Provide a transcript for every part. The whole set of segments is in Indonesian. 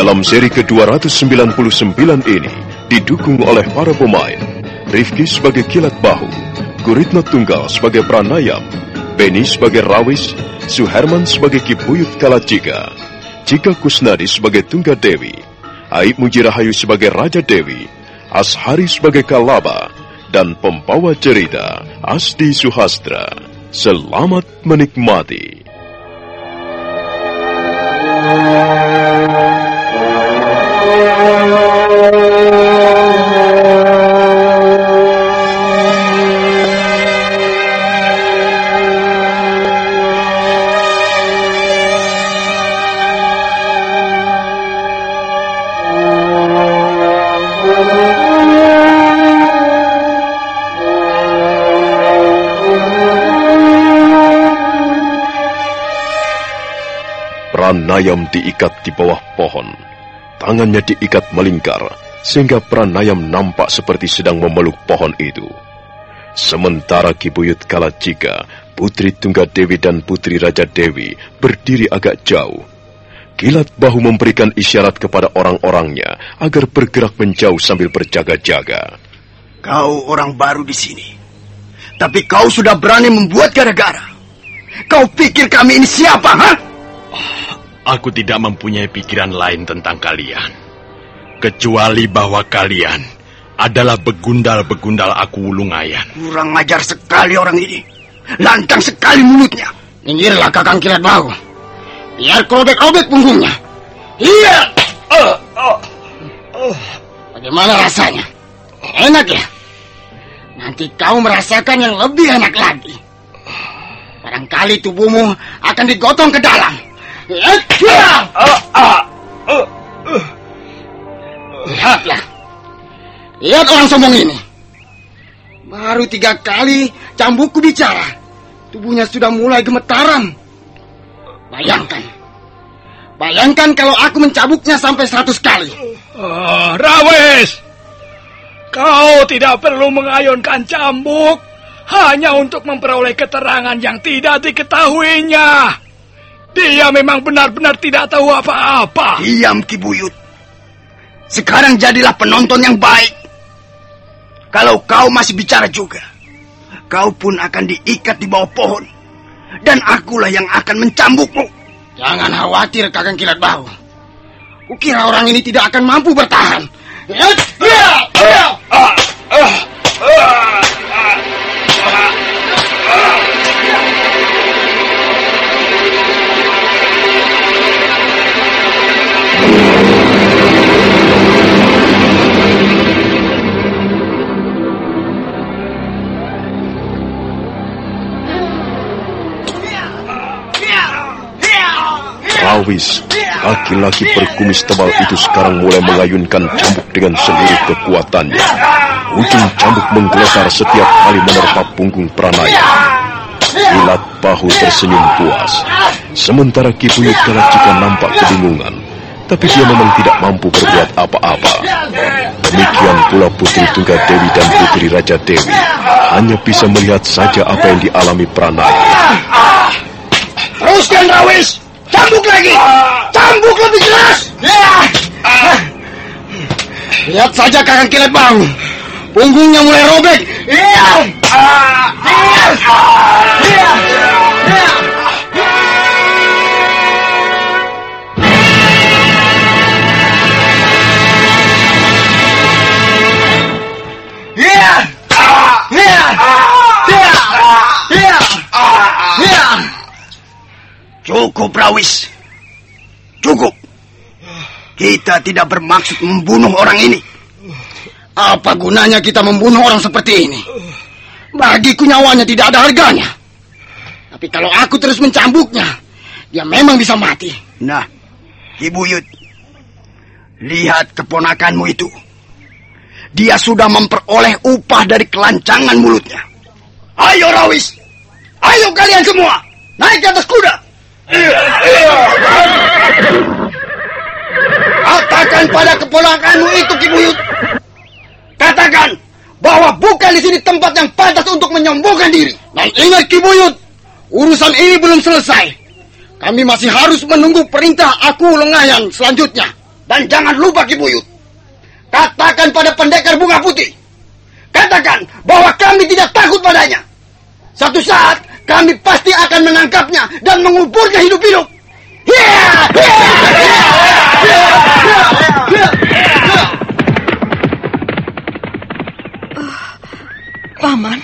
Dalam seri ke-299 ini didukung oleh para pemain Rifki sebagai Kilat Bahu, Guritno Tunggal sebagai Pranayam, Beni sebagai Rawis, Suherman sebagai Kibuyut Kalacika, Cika Kusnadi sebagai Tungga Dewi, Aib Mujirahayu sebagai Raja Dewi, Ashari sebagai Kalaba, dan pembawa cerita Asdi Suhastra. Selamat menikmati. Pranayam diikat di bawah pohon. Tangannya diikat melingkar, sehingga Pranayam nampak seperti sedang memeluk pohon itu. Sementara Kibuyut Kalacika, Putri Tunggadewi dan Putri Raja Dewi berdiri agak jauh. Kilat bahu memberikan isyarat kepada orang-orangnya agar bergerak menjauh sambil berjaga-jaga. Kau orang baru di sini. Tapi kau sudah berani membuat gara-gara. Kau pikir kami ini siapa, ha? Aku tidak mempunyai pikiran lain tentang kalian. Kecuali bahwa kalian adalah begundal-begundal aku Wulungayan. Kurang ajar sekali orang ini. Lantang sekali mulutnya. Minggirlah kakang kilat bau. Biar robek-robek punggungnya. Iya. Uh, uh, uh. Bagaimana rasanya? Enak ya? nanti kau merasakan yang lebih enak lagi. Barangkali tubuhmu akan digotong ke dalam. Lihatlah. Lihat orang sombong ini. Baru tiga kali cambukku bicara. Tubuhnya sudah mulai gemetaran. Bayangkan. Bayangkan kalau aku mencabuknya sampai seratus kali. Oh, Rawes! Kau tidak perlu mengayunkan cambuk hanya untuk memperoleh keterangan yang tidak diketahuinya. Dia memang benar-benar tidak tahu apa-apa. Diam Kibuyut. Sekarang jadilah penonton yang baik. Kalau kau masih bicara juga, kau pun akan diikat di bawah pohon. Dan akulah yang akan mencambukmu. Jangan khawatir kakang kilat bau. Kukira orang ini tidak akan mampu bertahan. Rawis, laki-laki berkumis tebal itu sekarang mulai mengayunkan cambuk dengan seluruh kekuatannya. Ujung cambuk menggeletar setiap kali menerpa punggung Pranaya. Kilat bahu tersenyum puas. Sementara Kibuyut Kalacika nampak kebingungan. Tapi dia memang tidak mampu berbuat apa-apa. Demikian pula Putri Tunggadewi dan Putri Raja Dewi hanya bisa melihat saja apa yang dialami Pranaya. Teruskan Rawis! Cambuk lagi! Cambuk lebih keras! Lihat saja kakang kilat bau. Punggungnya mulai robek. Cukup, Rawis. Cukup. Kita tidak bermaksud membunuh orang ini. Apa gunanya kita membunuh orang seperti ini? Bagiku nyawanya tidak ada harganya. Tapi kalau aku terus mencambuknya, dia memang bisa mati. Nah, Ibu Yud. Lihat keponakanmu itu. Dia sudah memperoleh upah dari kelancangan mulutnya. Ayo Rawis. Ayo kalian semua. Naik ke atas kuda. Katakan pada keponakanmu itu Kibuyut. Katakan bahwa bukan di sini tempat yang pantas untuk menyombongkan diri. Dan ingat Kibuyut, urusan ini belum selesai. Kami masih harus menunggu perintah aku lengayan selanjutnya. Dan jangan lupa Kibuyut. Katakan pada pendekar bunga putih. Katakan bahwa kami tidak takut padanya. Satu saat kami pasti akan menangkapnya dan menguburnya hidup-hidup. Paman,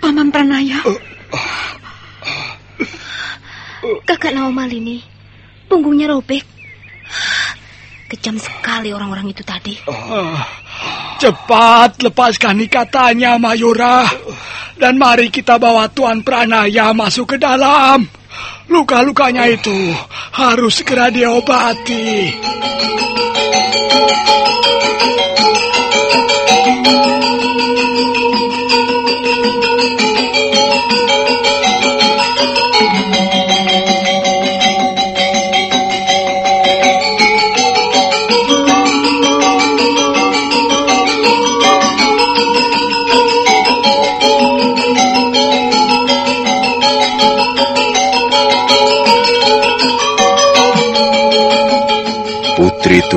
Paman Pranaya. Kakak Naomalini, punggungnya robek. Kejam sekali orang-orang itu tadi. Cepat lepaskan ikatannya, Mayura. Dan mari kita bawa Tuan Pranaya masuk ke dalam. Luka-lukanya itu harus segera diobati.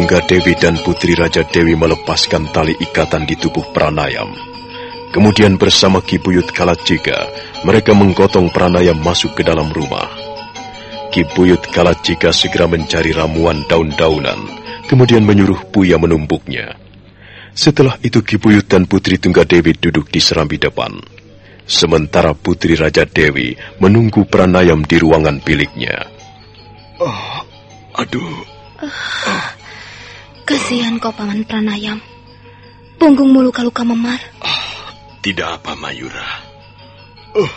Putri Tunggadewi dan Putri Raja Dewi melepaskan tali ikatan di tubuh Pranayam. Kemudian bersama Kibuyut Kalacika, mereka menggotong Pranayam masuk ke dalam rumah. Kibuyut Kalacika segera mencari ramuan daun-daunan, kemudian menyuruh Puya menumbuknya. Setelah itu Kibuyut dan Putri Tunggadewi duduk di serambi depan. Sementara Putri Raja Dewi menunggu Pranayam di ruangan biliknya. Aduh, Kasihan kau Paman Pranayam. Punggungmu luka-luka memar. Tidak apa, Mayura. Oh,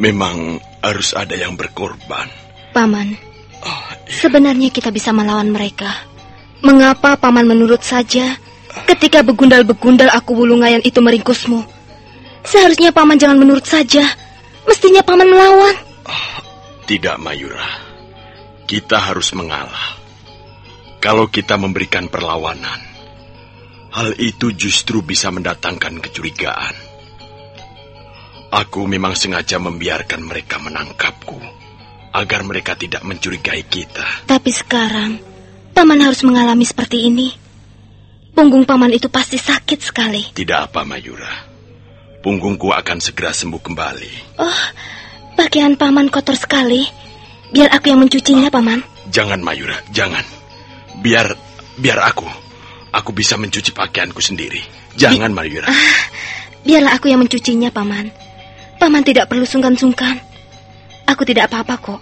memang harus ada yang berkorban. Paman, Oh, iya. sebenarnya kita bisa melawan mereka. Mengapa paman menurut saja ketika begundal-begundal aku wulungayan itu meringkusmu? Seharusnya paman jangan menurut saja. Mestinya paman melawan. Tidak, Mayura. Kita harus mengalah. Kalau kita memberikan perlawanan, hal itu justru bisa mendatangkan kecurigaan. Aku memang sengaja membiarkan mereka menangkapku, agar mereka tidak mencurigai kita. Tapi sekarang, paman harus mengalami seperti ini. Punggung paman itu pasti sakit sekali. Tidak apa, Mayura. Punggungku akan segera sembuh kembali. Oh, pakaian paman kotor sekali. Biar aku yang mencucinya, paman. Jangan, Mayura, jangan. Biar, biar aku. Aku bisa mencuci pakaianku sendiri. Jangan, Mayura. Biarlah aku yang mencucinya, paman. Paman tidak perlu sungkan-sungkan. Aku tidak apa-apa kok.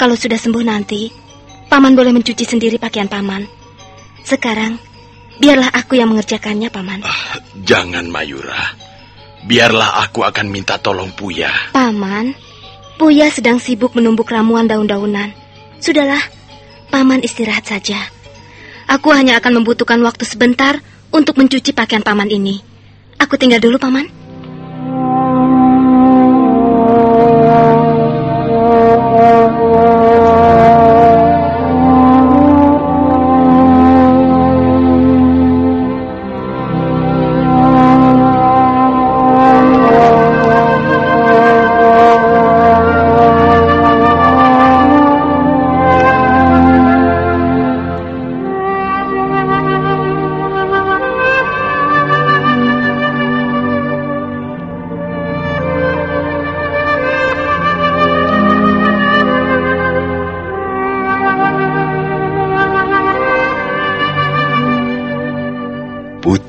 Kalau sudah sembuh nanti, paman boleh mencuci sendiri pakaian paman. Sekarang, biarlah aku yang mengerjakannya, paman. Ah, jangan, Mayura. Biarlah aku akan minta tolong Puya. Paman, Buya sedang sibuk menumbuk ramuan daun-daunan. Sudahlah, paman istirahat saja. Aku hanya akan membutuhkan waktu sebentar untuk mencuci pakaian paman ini. Aku tinggal dulu, paman.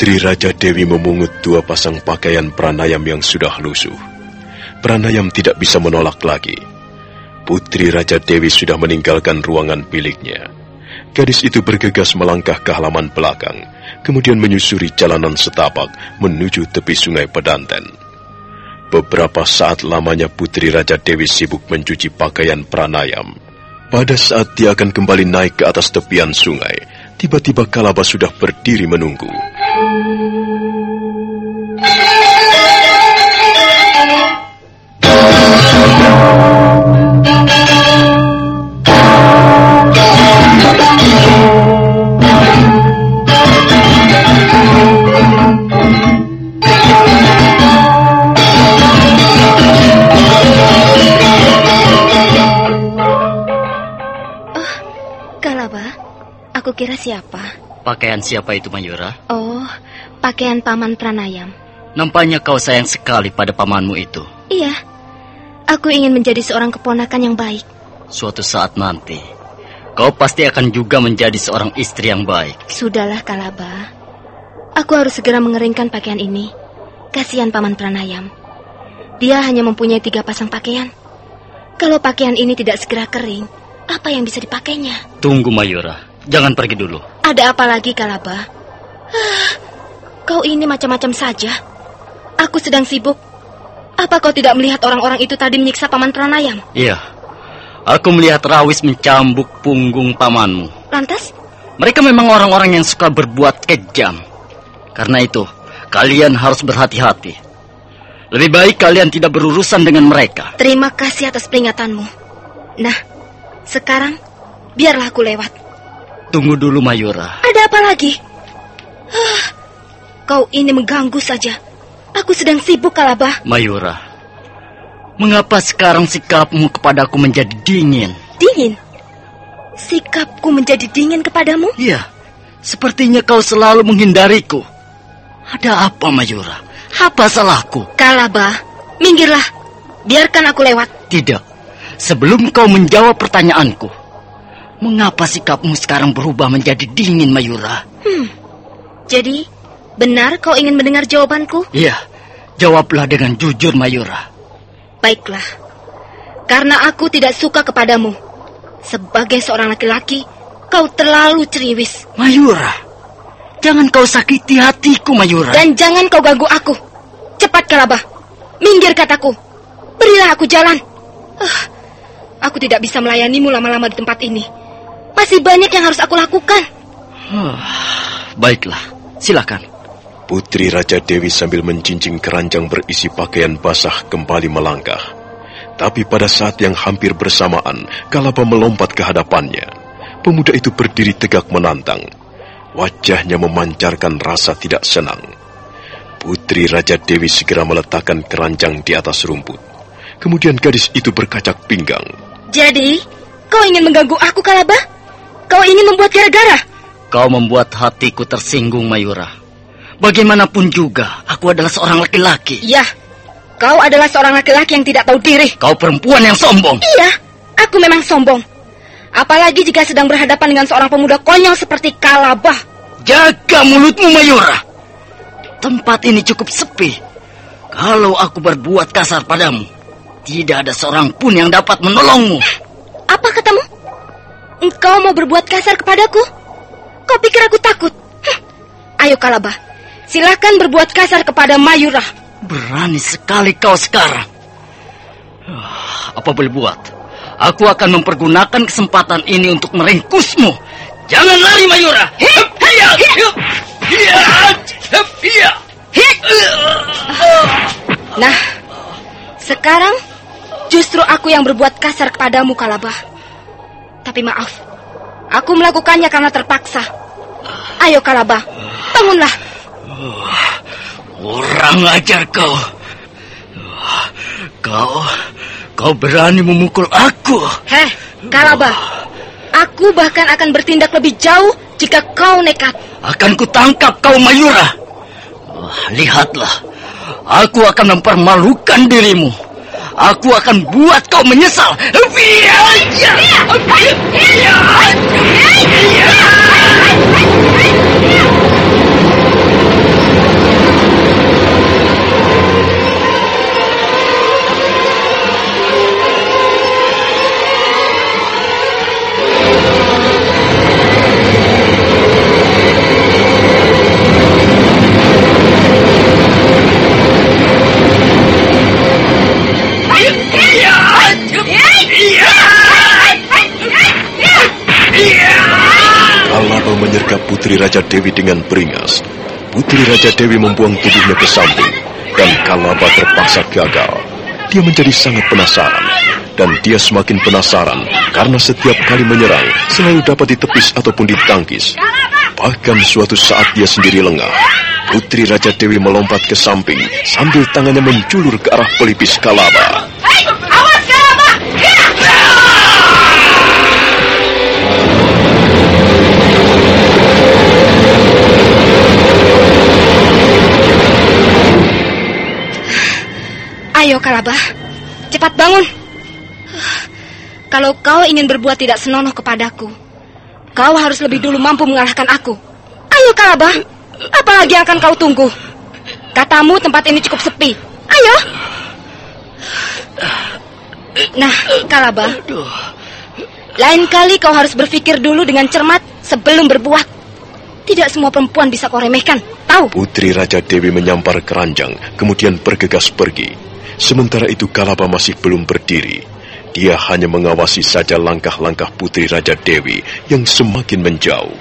Putri Raja Dewi memungut dua pasang pakaian pranayam yang sudah lusuh. Pranayam tidak bisa menolak lagi. Putri Raja Dewi sudah meninggalkan ruangan biliknya. Gadis itu bergegas melangkah ke halaman belakang, kemudian menyusuri jalanan setapak menuju tepi sungai Pedanten. Beberapa saat lamanya Putri Raja Dewi sibuk mencuci pakaian pranayam. Pada saat dia akan kembali naik ke atas tepian sungai, tiba-tiba Kalaba sudah berdiri menunggu. Kalaba, aku kira siapa? Pakaian siapa itu Mayura? Oh, pakaian paman Pranayam. Nampaknya kau sayang sekali pada pamanmu itu. Iya, aku ingin menjadi seorang keponakan yang baik. Suatu saat nanti, kau pasti akan juga menjadi seorang istri yang baik. Sudahlah, Kalaba. Aku harus segera mengeringkan pakaian ini. Kasihan paman Pranayam. Dia hanya mempunyai tiga pasang pakaian. Kalau pakaian ini tidak segera kering, apa yang bisa dipakainya? Tunggu Mayura, jangan pergi dulu. Ada apa lagi, Kalaba? Ah, kau ini macam-macam saja. Aku sedang sibuk. Apa kau tidak melihat orang-orang itu tadi menyiksa paman Pranayam? Iya, aku melihat Rawis mencambuk punggung pamanmu. Lantas, Mereka memang orang-orang yang suka berbuat kejam. Karena itu, kalian harus berhati-hati. Lebih baik kalian tidak berurusan dengan mereka. terima kasih atas peringatanmu. Nah, sekarang biarlah aku lewat. Tunggu dulu Mayura. Ada apa lagi? Ah, kau ini mengganggu saja. Aku sedang sibuk, Kalabah. Mayura, mengapa sekarang sikapmu kepadaku menjadi dingin? Dingin. Sikapku menjadi dingin kepadamu? Iya, sepertinya kau selalu menghindariku. Ada apa Mayura? Apa salahku? Kalabah, minggirlah. Biarkan aku lewat. Tidak. Sebelum kau menjawab pertanyaanku, mengapa sikapmu sekarang berubah menjadi dingin, Mayura? Jadi, benar kau ingin mendengar jawabanku? Iya, jawablah dengan jujur, Mayura. Baiklah. Karena aku tidak suka kepadamu. Sebagai seorang laki-laki, kau terlalu ceriwis. Mayura, jangan kau sakiti hatiku, Mayura. Dan jangan kau ganggu aku. Cepat, Kalabah. Minggir kataku. Berilah aku jalan. Uh, aku tidak bisa melayanimu lama-lama di tempat ini. Masih banyak yang harus aku lakukan. Uh, baiklah, silakan. Putri Raja Dewi sambil mencincingi keranjang berisi pakaian basah kembali melangkah. Tapi pada saat yang hampir bersamaan, Kalaba melompat ke hadapannya. Pemuda itu berdiri tegak menantang. Wajahnya memancarkan rasa tidak senang. Putri Raja Dewi segera meletakkan keranjang di atas rumput. Kemudian gadis itu berkacak pinggang. Jadi, kau ingin mengganggu aku, Kalaba? Kau ingin membuat gara-gara? Kau membuat hatiku tersinggung, Mayura. Bagaimanapun juga, aku adalah seorang laki-laki. Iya, kau adalah seorang laki-laki yang tidak tahu diri. Kau perempuan yang sombong. Iya, aku memang sombong. Apalagi jika sedang berhadapan dengan seorang pemuda konyol seperti Kalabah. Jaga mulutmu, Mayura. Tempat ini cukup sepi. Kalau aku berbuat kasar padamu, tidak ada seorang pun yang dapat menolongmu. Apa katamu? Engkau mau berbuat kasar kepadaku? Kau pikir aku takut? Hm. Ayo Kalabah, silakan berbuat kasar kepada Mayura. Berani sekali kau sekarang. Apa boleh buat? Aku akan mempergunakan kesempatan ini untuk meringkusmu. Jangan lari Mayura. Nah, sekarang justru aku yang berbuat kasar kepadamu, Kalabah. Tapi maaf, aku melakukannya karena terpaksa. Ayo, Kalabah, bangunlah. Orang ajar kau. Kau, kau berani memukul aku. Heh, Kalabah, aku bahkan akan bertindak lebih jauh jika kau nekat. Akan kutangkap kau Mayura. Lihatlah, aku akan mempermalukan dirimu. Aku akan buat kau menyesal. Kalaba menyergap Putri Raja Dewi dengan beringas. Putri Raja Dewi membuang tubuhnya ke samping, dan Kalaba terpaksa gagal. Dia menjadi sangat penasaran, dan dia semakin penasaran karena setiap kali menyerang selalu dapat ditepis ataupun ditangkis. Bahkan suatu saat dia sendiri lengah. Putri Raja Dewi melompat ke samping sambil tangannya menjulur ke arah pelipis Kalaba. Ayo, Kalabah, cepat bangun. Kalau kau ingin berbuat tidak senonoh kepadaku, kau harus lebih dulu mampu mengalahkan aku. Ayo, Kalabah, apalagi yang akan kau tunggu? Katamu tempat ini cukup sepi. Ayo. Nah, Kalabah, lain kali kau harus berpikir dulu dengan cermat sebelum berbuat. Tidak semua perempuan bisa kau remehkan, tahu? Putri Raja Dewi menyampar keranjang, kemudian bergegas pergi. Sementara itu Kalaba masih belum berdiri. Dia hanya mengawasi saja langkah-langkah Putri Raja Dewi yang semakin menjauh.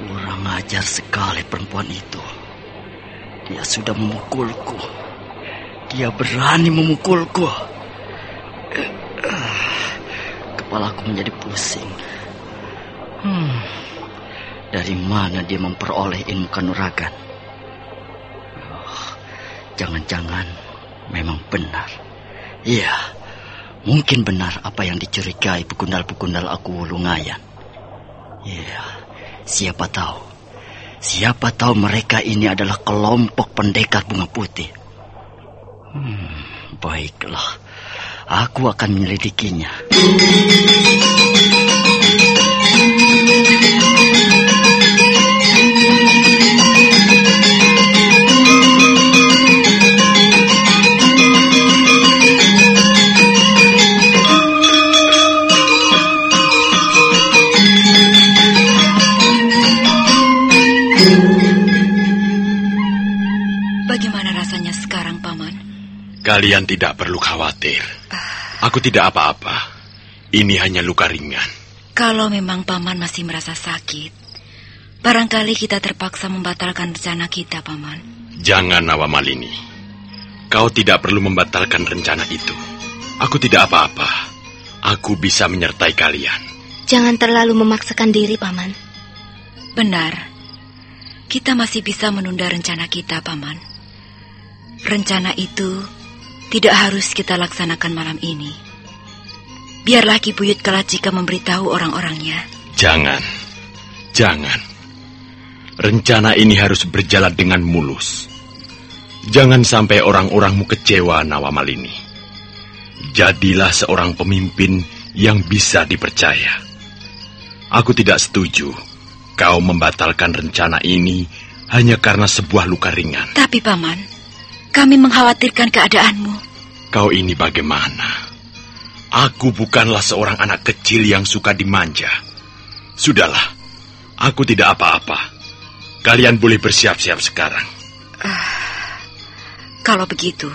Kurang ajar sekali perempuan itu. Dia sudah memukulku. Dia berani memukulku. Kepalaku menjadi pusing. Hmm, dari mana dia memperoleh ilmu kanuragan? Jangan-jangan memang benar. Iya, mungkin benar apa yang dicurigai pegundal-pegundal aku lungayan. Iya, siapa tahu. Siapa tahu mereka ini adalah kelompok pendekar bunga putih. Hmm, baiklah, aku akan menyelidikinya. Kalian tidak perlu khawatir. Aku tidak apa-apa. Ini hanya luka ringan. Kalau memang Paman masih merasa sakit, barangkali kita terpaksa membatalkan rencana kita, Paman. Jangan, Nawamalini. Kau tidak perlu membatalkan rencana itu. Aku tidak apa-apa. Aku bisa menyertai kalian. Jangan terlalu memaksakan diri, Paman. Benar. Kita masih bisa menunda rencana kita, Paman. Rencana itu tidak harus kita laksanakan malam ini. Biarlah Ki Buyut Kalacika memberitahu orang-orangnya. Jangan. Jangan. Rencana ini harus berjalan dengan mulus. Jangan sampai orang-orangmu kecewa, Nawamalini. Jadilah seorang pemimpin yang bisa dipercaya. Aku tidak setuju kau membatalkan rencana ini hanya karena sebuah luka ringan. Tapi, Paman, kami mengkhawatirkan keadaanmu. Kau ini bagaimana? Aku bukanlah seorang anak kecil yang suka dimanja. Sudahlah, aku tidak apa-apa. Kalian boleh bersiap-siap sekarang. Kalau begitu,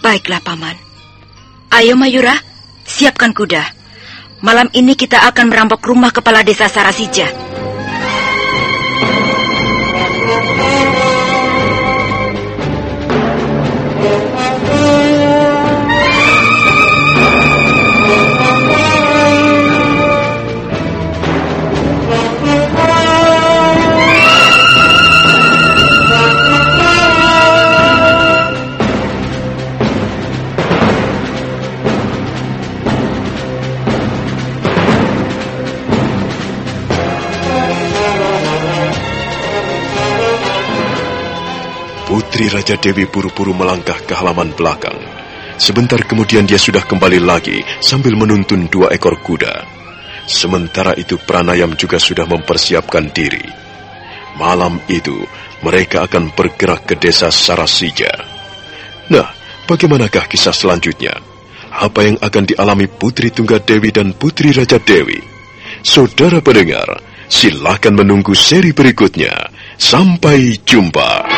baiklah, Paman. Ayo, Mayura, siapkan kuda. Malam ini kita akan merampok rumah kepala desa Sarasija. Putri Raja Dewi buru-buru melangkah ke halaman belakang. Sebentar kemudian dia sudah kembali lagi sambil menuntun dua ekor kuda. Sementara itu Pranayam juga sudah mempersiapkan diri. Malam itu mereka akan bergerak ke desa Sarasija. Nah, bagaimanakah kisah selanjutnya? Apa yang akan dialami Putri Tunggadewi dan Putri Raja Dewi? Saudara pendengar, silakan menunggu seri berikutnya. Sampai jumpa.